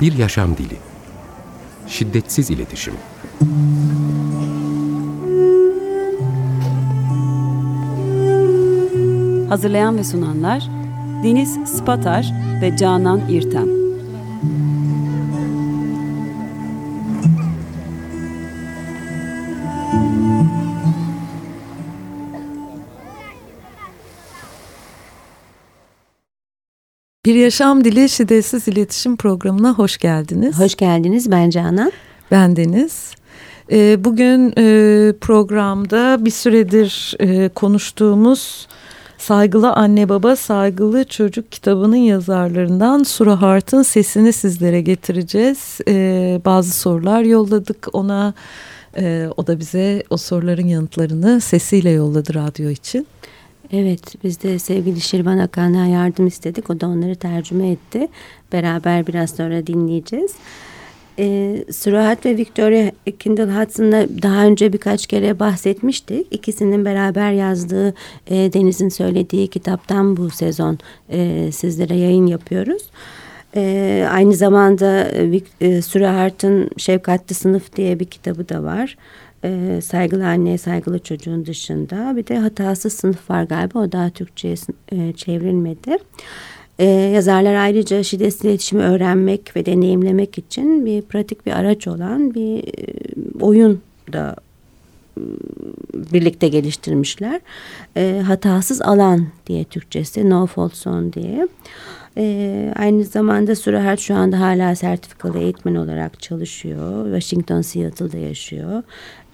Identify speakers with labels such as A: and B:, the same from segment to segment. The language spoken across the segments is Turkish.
A: Bir yaşam dili. Şiddetsiz iletişim.
B: Hazırlayan ve sunanlar Deniz Spatar ve Canan İrtem.
C: Bir Yaşam Dili Şiddetsiz İletişim Programı'na hoş geldiniz.
D: Hoş geldiniz ben Canan.
C: Ben Deniz. Ee, bugün e, programda bir süredir e, konuştuğumuz Saygılı Anne Baba Saygılı Çocuk kitabının yazarlarından Sura Hart'ın sesini sizlere getireceğiz. Ee, bazı sorular yolladık ona. Ee, o da bize o soruların yanıtlarını sesiyle yolladı radyo için.
D: Evet biz de sevgili Şirvan Akan'a yardım istedik. O da onları tercüme etti. Beraber biraz sonra dinleyeceğiz. Ee, Surahat ve Victoria Kindle Hudson'la daha önce birkaç kere bahsetmiştik. İkisinin beraber yazdığı e, Deniz'in söylediği kitaptan bu sezon e, sizlere yayın yapıyoruz. E, aynı zamanda e, Surahat'ın Şefkatli Sınıf diye bir kitabı da var. E, saygılı anneye saygılı çocuğun dışında bir de hatasız sınıf var galiba o daha Türkçe'ye e, çevrilmedi. Ee, yazarlar ayrıca şiddetsiz iletişimi öğrenmek ve deneyimlemek için bir pratik bir araç olan bir e, oyun da birlikte geliştirmişler. E, hatasız alan diye Türkçesi, no fault zone diye. E, aynı zamanda Surahat şu anda hala sertifikalı eğitmen olarak çalışıyor. Washington, Seattle'da yaşıyor.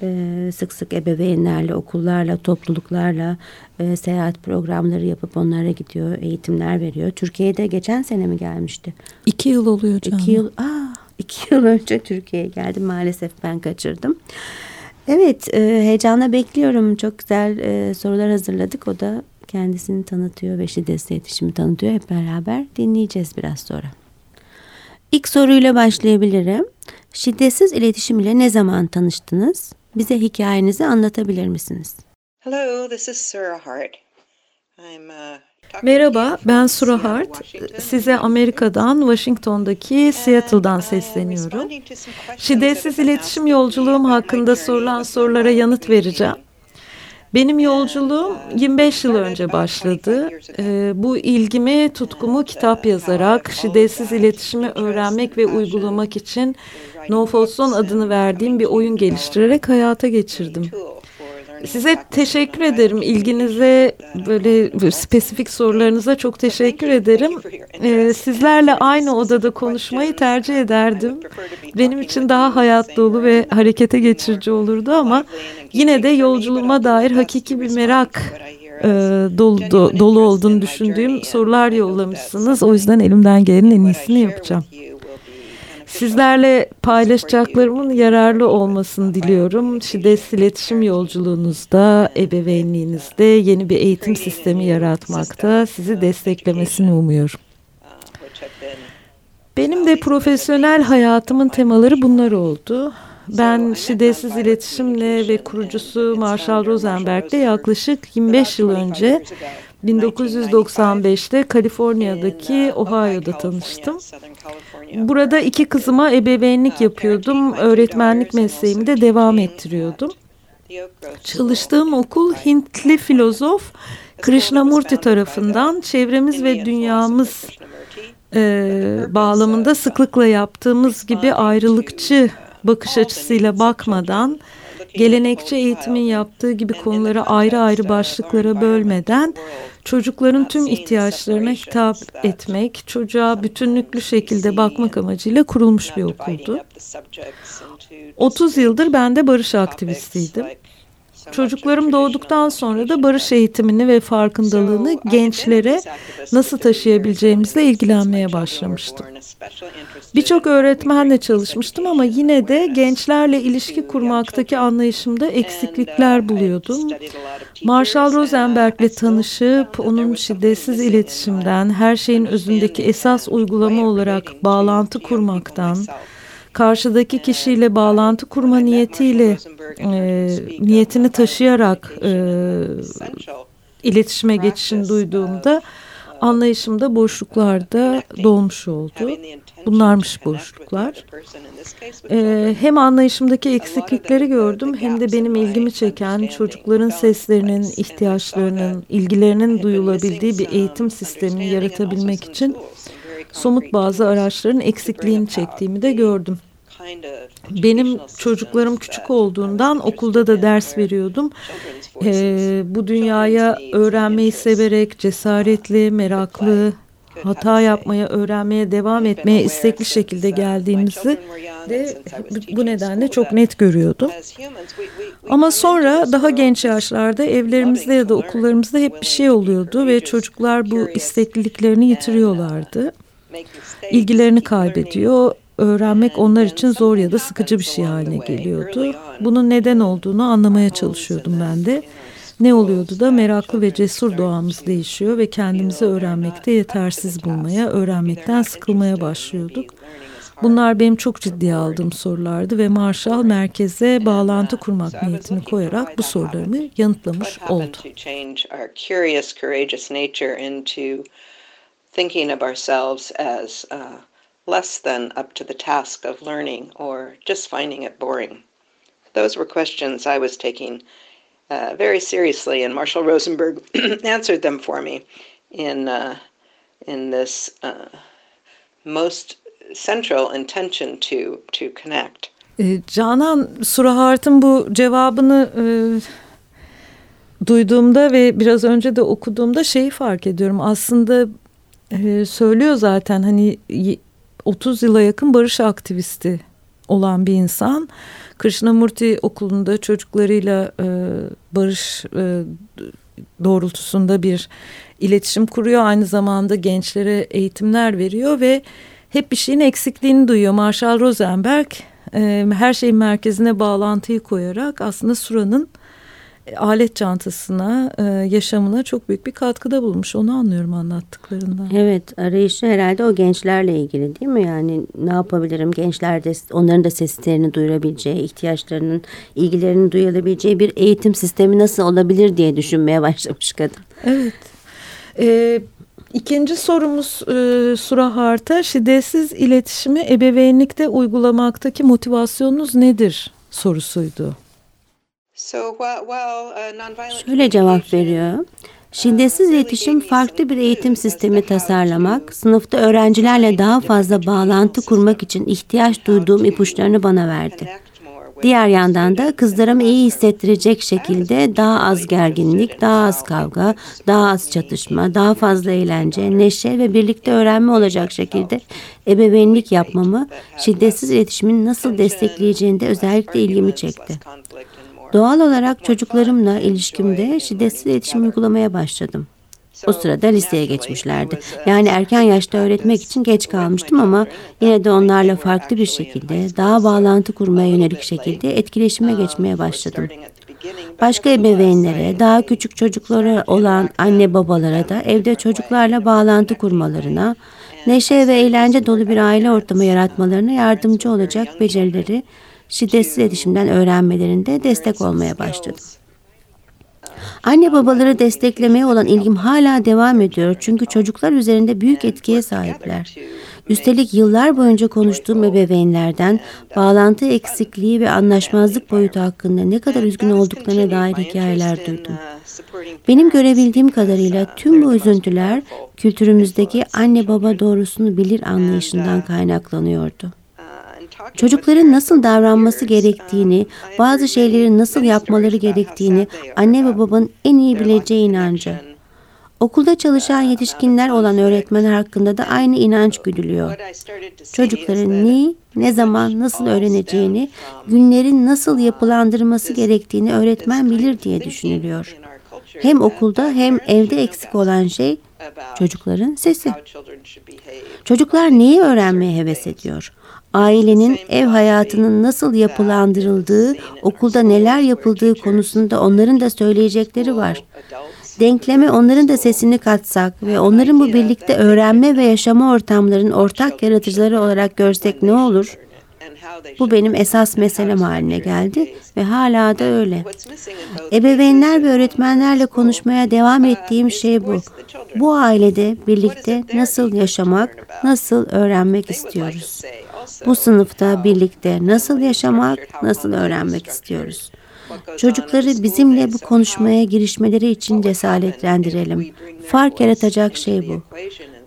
D: E, sık sık ebeveynlerle, okullarla, topluluklarla e, seyahat programları yapıp onlara gidiyor, eğitimler veriyor. Türkiye'de geçen sene mi gelmişti?
C: İki yıl oluyor canım.
D: İki yıl, aa, iki yıl önce Türkiye'ye geldim. Maalesef ben kaçırdım. Evet, e, heyecanla bekliyorum. Çok güzel e, sorular hazırladık. O da kendisini tanıtıyor ve şiddetsiz iletişimi tanıtıyor. Hep beraber dinleyeceğiz biraz sonra. İlk soruyla başlayabilirim. Şiddetsiz iletişim ile ne zaman tanıştınız? Bize hikayenizi anlatabilir misiniz?
E: Hello, this is Sarah Hart. I'm uh,
C: Merhaba, ben Sura Hart. Size Amerika'dan, Washington'daki Seattle'dan sesleniyorum. Şiddetsiz iletişim yolculuğum hakkında sorulan sorulara yanıt vereceğim. Benim yolculuğum 25 yıl önce başladı. Ee, bu ilgimi, tutkumu kitap yazarak, şiddetsiz iletişimi öğrenmek ve uygulamak için No Folson adını verdiğim bir oyun geliştirerek hayata geçirdim. Size teşekkür ederim. İlginize böyle spesifik sorularınıza çok teşekkür ederim. Ee, sizlerle aynı odada konuşmayı tercih ederdim. Benim için daha hayat dolu ve harekete geçirici olurdu ama yine de yolculuğuma dair hakiki bir merak e, dolu, do, dolu olduğunu düşündüğüm sorular yollamışsınız. O yüzden elimden gelenin en iyisini yapacağım. Sizlerle paylaşacaklarımın yararlı olmasını diliyorum. Şiddetsiz iletişim yolculuğunuzda, ebeveynliğinizde yeni bir eğitim sistemi yaratmakta sizi desteklemesini umuyorum. Benim de profesyonel hayatımın temaları bunlar oldu. Ben şiddetsiz iletişimle ve kurucusu Marshall Rosenberg'le yaklaşık 25 yıl önce 1995'te Kaliforniya'daki Ohio'da tanıştım. Burada iki kızıma ebeveynlik yapıyordum. Öğretmenlik mesleğimi de devam ettiriyordum. Çalıştığım okul Hintli filozof Krishnamurti tarafından çevremiz ve dünyamız e, bağlamında sıklıkla yaptığımız gibi ayrılıkçı bakış açısıyla bakmadan gelenekçi eğitimin yaptığı gibi konuları ayrı ayrı başlıklara bölmeden çocukların tüm ihtiyaçlarına hitap etmek, çocuğa bütünlüklü şekilde bakmak amacıyla kurulmuş bir okuldu. 30 yıldır ben de barış aktivistiydim. Çocuklarım doğduktan sonra da barış eğitimini ve farkındalığını gençlere nasıl taşıyabileceğimizle ilgilenmeye başlamıştım. Birçok öğretmenle çalışmıştım ama yine de gençlerle ilişki kurmaktaki anlayışımda eksiklikler buluyordum. Marshall Rosenberg'le tanışıp onun şiddetsiz iletişimden, her şeyin özündeki esas uygulama olarak bağlantı kurmaktan, karşıdaki kişiyle bağlantı kurma niyetiyle e, niyetini taşıyarak e, iletişime geçişini duyduğumda anlayışımda boşluklarda dolmuş oldu. Bunlarmış boşluklar. Ee, hem anlayışımdaki eksiklikleri gördüm hem de benim ilgimi çeken çocukların seslerinin, ihtiyaçlarının, ilgilerinin duyulabildiği bir eğitim sistemini yaratabilmek için somut bazı araçların eksikliğini çektiğimi de gördüm. Benim çocuklarım küçük olduğundan okulda da ders veriyordum. Ee, bu dünyaya öğrenmeyi severek, cesaretli, meraklı, hata yapmaya, öğrenmeye devam etmeye istekli şekilde geldiğimizi de bu nedenle çok net görüyordum. Ama sonra daha genç yaşlarda evlerimizde ya da okullarımızda hep bir şey oluyordu ve çocuklar bu istekliliklerini yitiriyorlardı. İlgilerini kaybediyor, öğrenmek onlar için zor ya da sıkıcı bir şey haline geliyordu. Bunun neden olduğunu anlamaya çalışıyordum ben de. Ne oluyordu da meraklı ve cesur doğamız değişiyor ve kendimizi öğrenmekte yetersiz bulmaya, öğrenmekten sıkılmaya başlıyorduk. Bunlar benim çok ciddiye aldığım sorulardı ve Marshall merkeze bağlantı kurmak niyetini koyarak bu sorularımı yanıtlamış oldu.
E: Thinking of ourselves as uh, less than up to the task of learning or just finding it boring? Those were questions I was taking uh, very seriously, and Marshall Rosenberg answered them for me in uh, in this uh, most central intention to to connect.
C: Canan Surahart'ın bu cevabını e, duyduğumda ve biraz önce de okuduğumda şeyi fark ediyorum. Aslında söylüyor zaten hani 30 yıla yakın barış aktivisti olan bir insan. Krishnamurti okulunda çocuklarıyla e, barış e, doğrultusunda bir iletişim kuruyor. Aynı zamanda gençlere eğitimler veriyor ve hep bir şeyin eksikliğini duyuyor. Marshall Rosenberg e, her şeyin merkezine bağlantıyı koyarak aslında Sura'nın alet çantasına, e, yaşamına çok büyük bir katkıda bulmuş. Onu anlıyorum anlattıklarından.
D: Evet, arayışı herhalde o gençlerle ilgili değil mi? Yani ne yapabilirim? Gençler de onların da seslerini duyurabileceği, ihtiyaçlarının, ilgilerini duyulabileceği bir eğitim sistemi nasıl olabilir diye düşünmeye başlamış kadın.
C: Evet. Ee, ikinci sorumuz e, Sura Hart'a şiddetsiz iletişimi ebeveynlikte uygulamaktaki motivasyonunuz nedir sorusuydu.
E: Uh,
D: Şöyle cevap veriyor. Şiddetsiz iletişim farklı bir eğitim sistemi tasarlamak, sınıfta öğrencilerle daha fazla bağlantı kurmak için ihtiyaç duyduğum ipuçlarını bana verdi. Diğer yandan da kızlarımı iyi hissettirecek şekilde daha az gerginlik, daha az kavga, daha az çatışma, daha fazla eğlence, neşe ve birlikte öğrenme olacak şekilde ebeveynlik yapmamı şiddetsiz iletişimin nasıl destekleyeceğinde özellikle ilgimi çekti. Doğal olarak çocuklarımla ilişkimde şiddetsiz iletişim uygulamaya başladım. O sırada liseye geçmişlerdi. Yani erken yaşta öğretmek için geç kalmıştım ama yine de onlarla farklı bir şekilde, daha bağlantı kurmaya yönelik şekilde etkileşime geçmeye başladım. Başka ebeveynlere, daha küçük çocuklara olan anne babalara da evde çocuklarla bağlantı kurmalarına, neşe ve eğlence dolu bir aile ortamı yaratmalarına yardımcı olacak becerileri şiddetsiz iletişimden öğrenmelerinde destek olmaya başladım. Anne babaları desteklemeye olan ilgim hala devam ediyor çünkü çocuklar üzerinde büyük etkiye sahipler. Üstelik yıllar boyunca konuştuğum ebeveynlerden bağlantı eksikliği ve anlaşmazlık boyutu hakkında ne kadar üzgün olduklarına dair hikayeler duydum. Benim görebildiğim kadarıyla tüm bu üzüntüler kültürümüzdeki anne baba doğrusunu bilir anlayışından kaynaklanıyordu. Çocukların nasıl davranması gerektiğini, bazı şeyleri nasıl yapmaları gerektiğini anne ve babanın en iyi bileceği inancı. Okulda çalışan yetişkinler olan öğretmenler hakkında da aynı inanç güdülüyor. Çocukların neyi, ne zaman, nasıl öğreneceğini, günlerin nasıl yapılandırması gerektiğini öğretmen bilir diye düşünülüyor. Hem okulda hem evde eksik olan şey çocukların sesi. Çocuklar neyi öğrenmeye heves ediyor? ailenin ev hayatının nasıl yapılandırıldığı, okulda neler yapıldığı konusunda onların da söyleyecekleri var. Denkleme onların da sesini katsak ve onların bu birlikte öğrenme ve yaşama ortamlarının ortak yaratıcıları olarak görsek ne olur? Bu benim esas meselem haline geldi ve hala da öyle. Ebeveynler ve öğretmenlerle konuşmaya devam ettiğim şey bu. Bu ailede birlikte nasıl yaşamak, nasıl öğrenmek istiyoruz. Bu sınıfta birlikte nasıl yaşamak, nasıl öğrenmek istiyoruz. Çocukları bizimle bu konuşmaya girişmeleri için cesaretlendirelim. Fark yaratacak şey bu.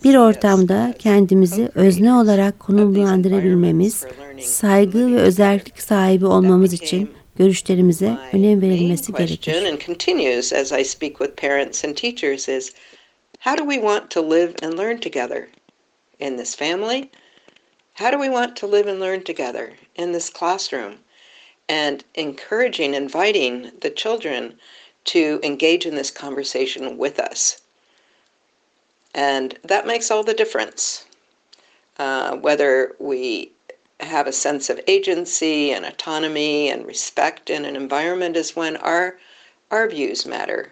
D: Bir ortamda kendimizi özne olarak konumlandırabilmemiz, saygı ve özellik sahibi olmamız için görüşlerimize önem verilmesi gerekir.
E: How do we want to live and learn together in this family? How do we want to live and learn together in this classroom? And encouraging, inviting the children to engage in this conversation with us. And that makes all the difference. Uh, whether we have a sense of agency and autonomy and respect in an environment is when our, our views matter.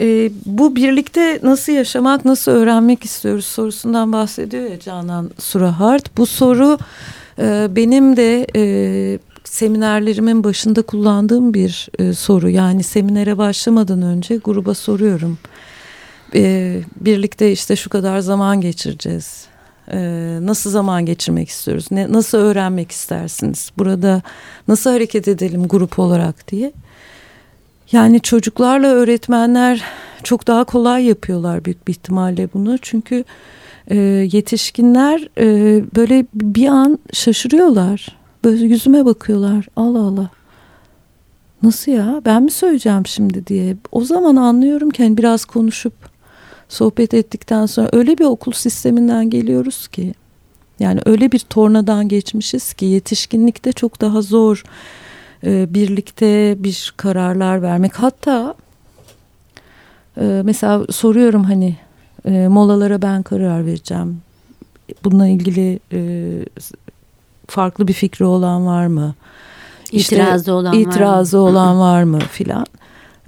C: E, bu birlikte nasıl yaşamak, nasıl öğrenmek istiyoruz sorusundan bahsediyor ya Canan Surahart. Bu soru e, benim de e, seminerlerimin başında kullandığım bir e, soru. Yani seminere başlamadan önce gruba soruyorum. E, birlikte işte şu kadar zaman geçireceğiz. E, nasıl zaman geçirmek istiyoruz? Ne, nasıl öğrenmek istersiniz? Burada nasıl hareket edelim grup olarak diye. Yani çocuklarla öğretmenler çok daha kolay yapıyorlar büyük bir ihtimalle bunu. Çünkü e, yetişkinler e, böyle bir an şaşırıyorlar. Böyle yüzüme bakıyorlar. Allah Allah. Nasıl ya? Ben mi söyleyeceğim şimdi diye. O zaman anlıyorum ki hani biraz konuşup sohbet ettikten sonra öyle bir okul sisteminden geliyoruz ki. Yani öyle bir tornadan geçmişiz ki yetişkinlikte çok daha zor e, birlikte bir kararlar vermek. Hatta e, mesela soruyorum hani e, molalara ben karar vereceğim. Bununla ilgili e, farklı bir fikri olan var mı?
D: İşte, itirazı olan
C: itirazı var mı? olan var mı filan.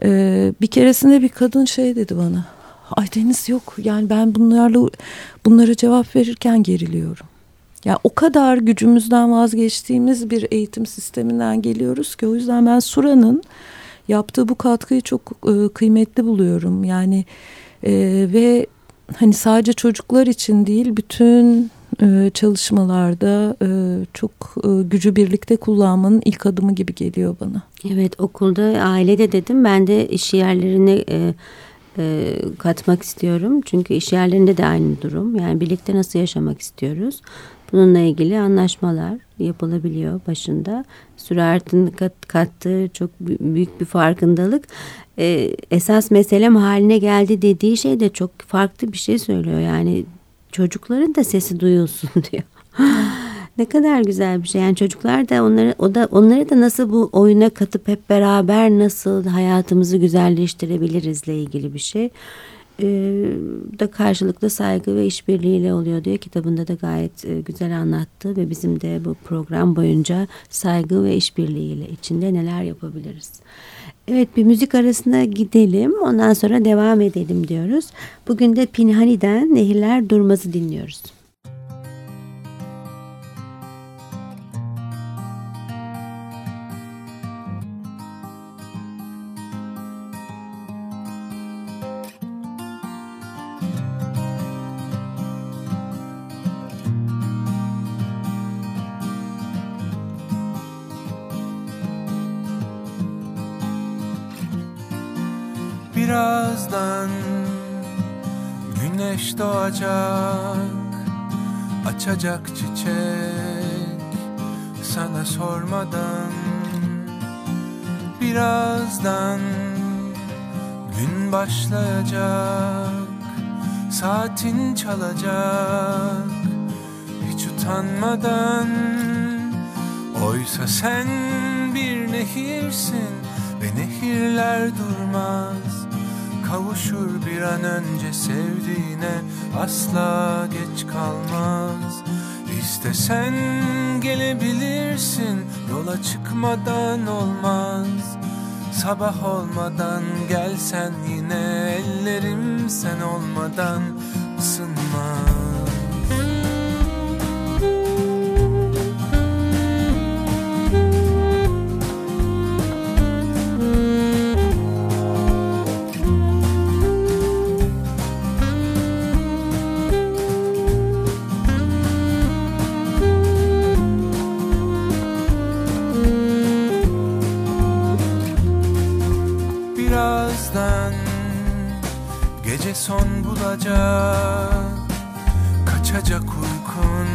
C: E, bir keresinde bir kadın şey dedi bana. Ay Deniz yok yani ben bunlarla bunlara cevap verirken geriliyorum. Yani o kadar gücümüzden vazgeçtiğimiz bir eğitim sisteminden geliyoruz ki o yüzden ben Sura'nın yaptığı bu katkıyı çok e, kıymetli buluyorum. Yani e, ve hani sadece çocuklar için değil bütün e, çalışmalarda e, çok e, gücü birlikte kullanmanın ilk adımı gibi geliyor bana.
D: Evet okulda ailede dedim ben de iş yerlerine e, e, katmak istiyorum. Çünkü iş yerlerinde de aynı durum. Yani birlikte nasıl yaşamak istiyoruz? Bununla ilgili anlaşmalar yapılabiliyor başında. Sürahat'ın kat, kattığı çok büyük bir farkındalık. Ee, esas meselem haline geldi dediği şey de çok farklı bir şey söylüyor. Yani çocukların da sesi duyulsun diyor. Ne kadar güzel bir şey. Yani çocuklar da onları o da onları da nasıl bu oyuna katıp hep beraber nasıl hayatımızı güzelleştirebilirizle ilgili bir şey e, da karşılıklı saygı ve işbirliğiyle oluyor diyor. Kitabında da gayet e, güzel anlattı ve bizim de bu program boyunca saygı ve işbirliğiyle içinde neler yapabiliriz. Evet bir müzik arasına gidelim ondan sonra devam edelim diyoruz. Bugün de Pinhani'den Nehirler Durmaz'ı dinliyoruz.
F: Açacak çiçek sana sormadan birazdan gün başlayacak saatin çalacak. Hiç utanmadan oysa sen bir nehirsin ve nehirler durmaz Kavuşur bir an önce sevdiğine asla geç kalmaz. İstesen gelebilirsin yola çıkmadan olmaz. Sabah olmadan gelsen yine ellerim sen olmadan ısınmaz bulacak. Kaçacak uykun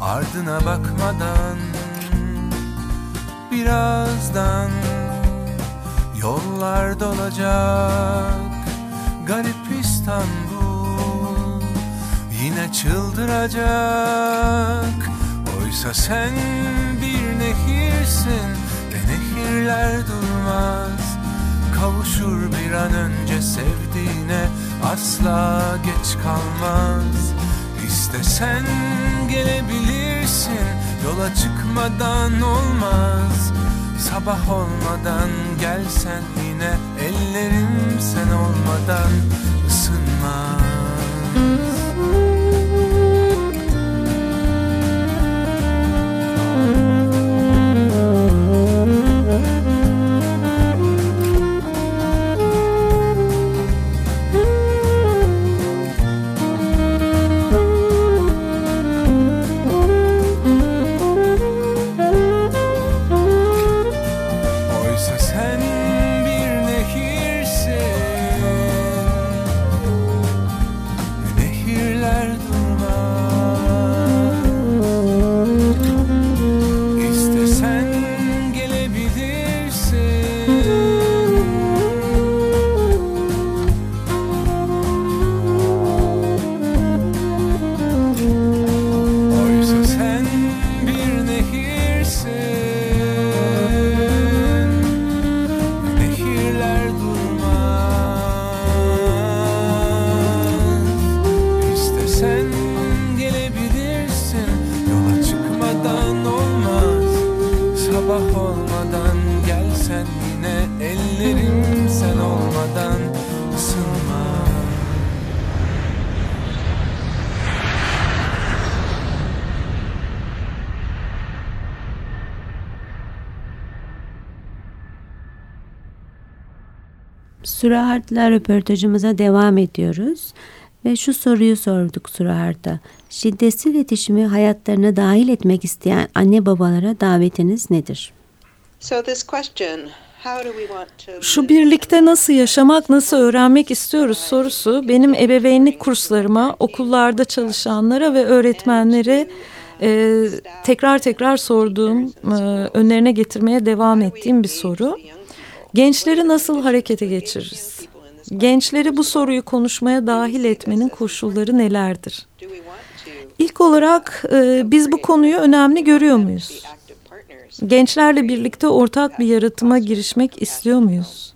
F: ardına bakmadan. Birazdan yollar dolacak. Garip İstanbul yine çıldıracak. Oysa sen bir nehirsin ve nehirler durmaz Kavuşur bir an önce sevdiğine asla geç kalmaz. İstesen gelebilirsin yola çıkmadan olmaz. Sabah olmadan gelsen
D: Surahart'la röportajımıza devam ediyoruz. Ve şu soruyu sorduk Surahart'a. Şiddetsiz iletişimi hayatlarına dahil etmek isteyen anne babalara davetiniz nedir?
E: So this question,
C: Şu birlikte nasıl yaşamak, nasıl öğrenmek istiyoruz sorusu benim ebeveynlik kurslarıma, okullarda çalışanlara ve öğretmenlere e, tekrar tekrar sorduğum, e, önlerine getirmeye devam ettiğim bir soru. Gençleri nasıl harekete geçiririz? Gençleri bu soruyu konuşmaya dahil etmenin koşulları nelerdir? İlk olarak e, biz bu konuyu önemli görüyor muyuz? Gençlerle birlikte ortak bir yaratıma girişmek istiyor muyuz?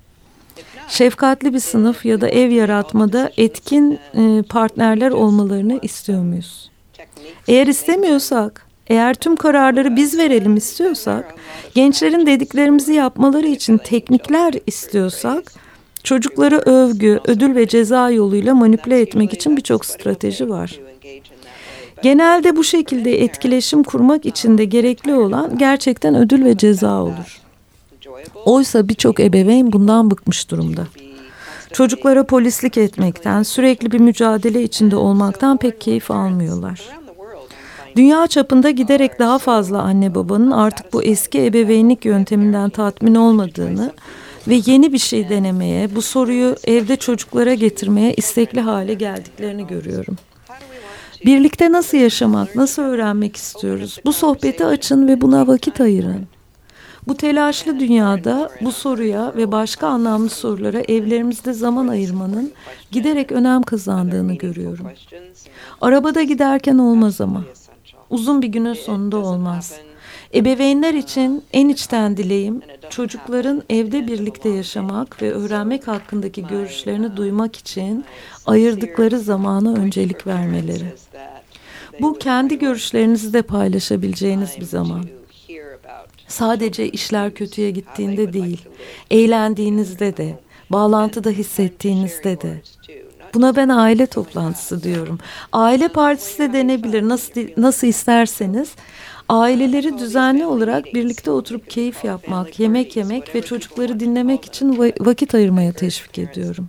C: Şefkatli bir sınıf ya da ev yaratmada etkin e, partnerler olmalarını istiyor muyuz? Eğer istemiyorsak, eğer tüm kararları biz verelim istiyorsak, gençlerin dediklerimizi yapmaları için teknikler istiyorsak, çocukları övgü, ödül ve ceza yoluyla manipüle etmek için birçok strateji var. Genelde bu şekilde etkileşim kurmak için de gerekli olan gerçekten ödül ve ceza olur. Oysa birçok ebeveyn bundan bıkmış durumda. Çocuklara polislik etmekten, sürekli bir mücadele içinde olmaktan pek keyif almıyorlar. Dünya çapında giderek daha fazla anne babanın artık bu eski ebeveynlik yönteminden tatmin olmadığını ve yeni bir şey denemeye, bu soruyu evde çocuklara getirmeye istekli hale geldiklerini görüyorum. Birlikte nasıl yaşamak, nasıl öğrenmek istiyoruz? Bu sohbeti açın ve buna vakit ayırın. Bu telaşlı dünyada bu soruya ve başka anlamlı sorulara evlerimizde zaman ayırmanın giderek önem kazandığını görüyorum. Arabada giderken olmaz ama. Uzun bir günün sonunda olmaz. Ebeveynler için en içten dileğim çocukların evde birlikte yaşamak ve öğrenmek hakkındaki görüşlerini duymak için ayırdıkları zamana öncelik vermeleri. Bu kendi görüşlerinizi de paylaşabileceğiniz bir zaman. Sadece işler kötüye gittiğinde değil, eğlendiğinizde de, bağlantıda hissettiğinizde de. Buna ben aile toplantısı diyorum. Aile partisi de denebilir. Nasıl nasıl isterseniz. Aileleri düzenli olarak birlikte oturup keyif yapmak, yemek yemek ve çocukları dinlemek için va- vakit ayırmaya teşvik ediyorum.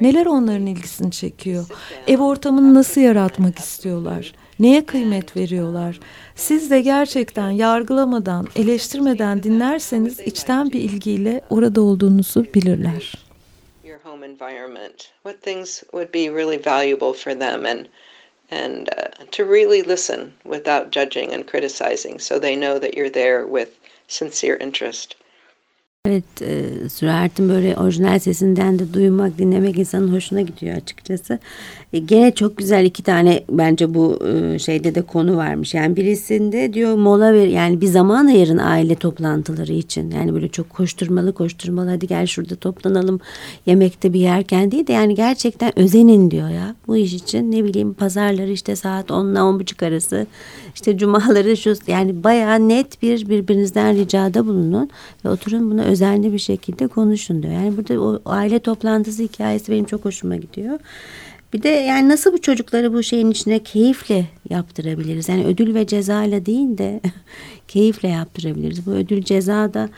C: Neler onların ilgisini çekiyor? Ev ortamını nasıl yaratmak istiyorlar? Neye kıymet veriyorlar? Siz de gerçekten yargılamadan, eleştirmeden dinlerseniz içten bir ilgiyle orada olduğunuzu bilirler.
E: Environment, what things would be really valuable for them, and and uh, to really listen without judging and criticizing, so they know that you're there with sincere interest.
D: Evet, e, Sürahat'in böyle orijinal sesinden de duymak, dinlemek insanın hoşuna gidiyor açıkçası. E, gene çok güzel iki tane bence bu e, şeyde de konu varmış. Yani birisinde diyor mola ver yani bir zaman ayırın aile toplantıları için. Yani böyle çok koşturmalı koşturmalı hadi gel şurada toplanalım yemekte bir yerken değil de yani gerçekten özenin diyor ya bu iş için ne bileyim pazarları işte saat 10 ile 10.30 arası işte cumaları şu yani bayağı net bir birbirinizden ricada bulunun ve oturun bunu özenli bir şekilde konuşun diyor. Yani burada o aile toplantısı hikayesi benim çok hoşuma gidiyor. Bir de yani nasıl bu çocukları bu şeyin içine keyifle yaptırabiliriz? Yani ödül ve ceza ile değil de keyifle yaptırabiliriz. Bu ödül ceza da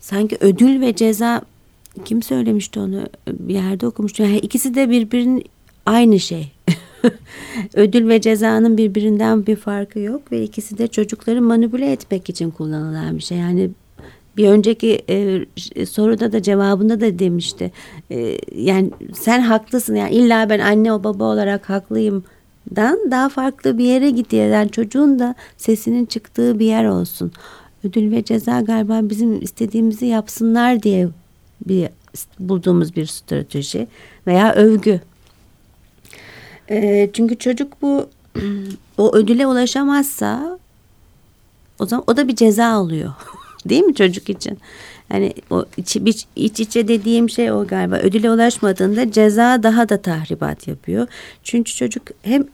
D: sanki ödül ve ceza kim söylemişti onu bir yerde okumuştum. Yani ikisi de birbirinin aynı şey. ödül ve cezanın birbirinden bir farkı yok ve ikisi de çocukları manipüle etmek için kullanılan bir şey. Yani bir önceki e, soruda da cevabında da demişti. E, yani sen haklısın yani illa ben anne o baba olarak haklıyım dan daha farklı bir yere git yani çocuğun da sesinin çıktığı bir yer olsun. Ödül ve ceza galiba bizim istediğimizi yapsınlar diye bir bulduğumuz bir strateji veya övgü. E, çünkü çocuk bu o ödüle ulaşamazsa o zaman o da bir ceza oluyor. Değil mi çocuk için? Yani o iç, iç, iç içe dediğim şey o galiba. Ödüle ulaşmadığında ceza daha da tahribat yapıyor. Çünkü çocuk hem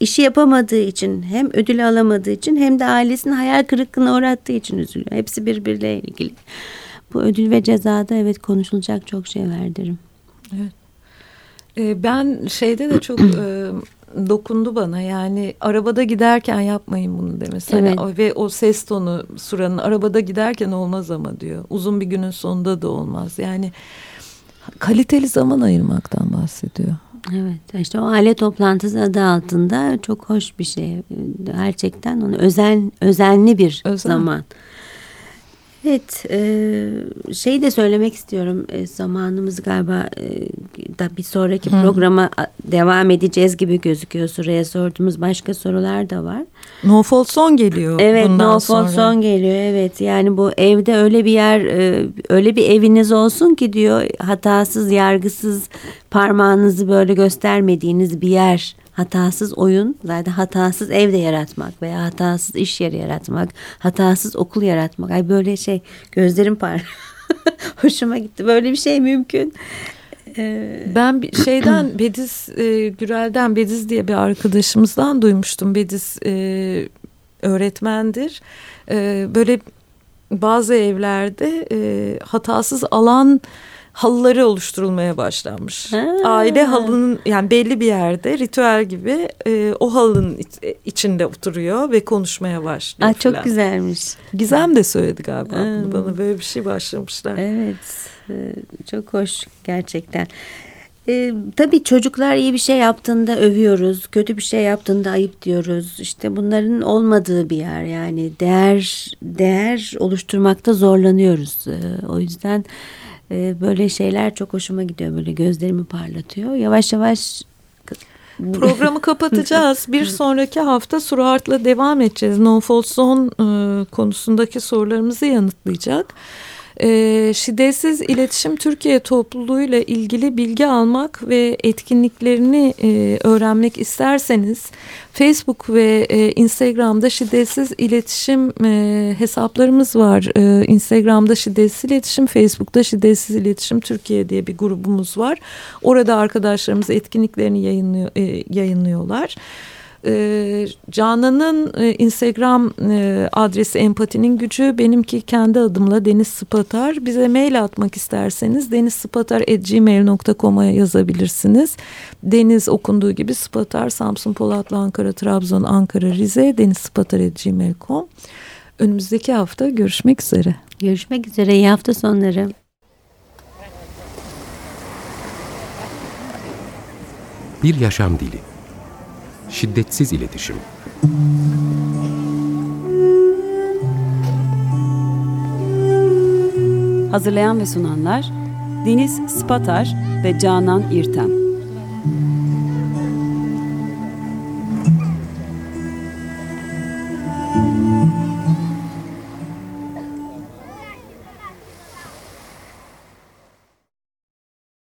D: işi yapamadığı için hem ödül alamadığı için hem de ailesinin hayal kırıklığına uğrattığı için üzülüyor. Hepsi birbiriyle ilgili. Bu ödül ve cezada evet konuşulacak çok şey var derim.
C: Evet. Ee, ben şeyde de çok dokundu bana yani arabada giderken yapmayın bunu demesi. Evet. Hani, ve o ses tonu Sura'nın arabada giderken olmaz ama diyor. Uzun bir günün sonunda da olmaz. Yani kaliteli zaman ayırmaktan bahsediyor.
D: Evet işte o aile toplantısı adı altında çok hoş bir şey. Gerçekten onu özen özenli bir Özen. zaman. Evet, e, şeyi de söylemek istiyorum. E, zamanımız galiba e, da bir sonraki Hı. programa devam edeceğiz gibi gözüküyor. Sıraya sorduğumuz başka sorular da var.
C: No Fault Son geliyor.
D: Evet, bundan No Fault Son geliyor. Evet, yani bu evde öyle bir yer, e, öyle bir eviniz olsun ki diyor hatasız, yargısız parmağınızı böyle göstermediğiniz bir yer hatasız oyun zaten hatasız evde yaratmak veya hatasız iş yeri yaratmak, hatasız okul yaratmak. Ay böyle şey gözlerim par. Hoşuma gitti. Böyle bir şey mümkün.
C: Ee, ben şeyden Bediz e, Gürel'den Bediz diye bir arkadaşımızdan duymuştum. Bediz e, öğretmendir. E, böyle bazı evlerde e, hatasız alan halıları oluşturulmaya başlanmış. Ha. Aile halının yani belli bir yerde ritüel gibi e, o halının içinde oturuyor ve konuşmaya başlıyor.
D: Aa, çok güzelmiş.
C: Gizem de söyledi galiba hmm. bana böyle bir şey başlamışlar.
D: Evet e, çok hoş gerçekten. Ee, tabii çocuklar iyi bir şey yaptığında övüyoruz, kötü bir şey yaptığında ayıp diyoruz. İşte bunların olmadığı bir yer yani değer değer oluşturmakta zorlanıyoruz. Ee, o yüzden e, böyle şeyler çok hoşuma gidiyor. Böyle gözlerimi parlatıyor. Yavaş yavaş
C: Programı kapatacağız. Bir sonraki hafta Suruhart'la devam edeceğiz. No Fault Zone e, konusundaki sorularımızı yanıtlayacak. E, şiddetsiz iletişim Türkiye topluluğuyla ilgili bilgi almak ve etkinliklerini e, öğrenmek isterseniz Facebook ve e, Instagram'da şiddetsiz iletişim e, hesaplarımız var. E, Instagram'da şiddetsiz iletişim, Facebook'ta şiddetsiz iletişim Türkiye diye bir grubumuz var. Orada arkadaşlarımız etkinliklerini yayınlıyor, e, yayınlıyorlar. E, Canan'ın e, Instagram e, adresi empatinin gücü benimki kendi adımla Deniz Spatar. Bize mail atmak isterseniz denizspatar.gmail.com'a yazabilirsiniz. Deniz okunduğu gibi Spatar Samsun Polatlı Ankara Trabzon Ankara Rize denizspatar.gmail.com Önümüzdeki hafta görüşmek üzere.
D: Görüşmek üzere. İyi hafta sonları.
A: Bir yaşam dili şiddetsiz iletişim.
B: Hazırlayan ve sunanlar Deniz Spatar ve Canan İrtem.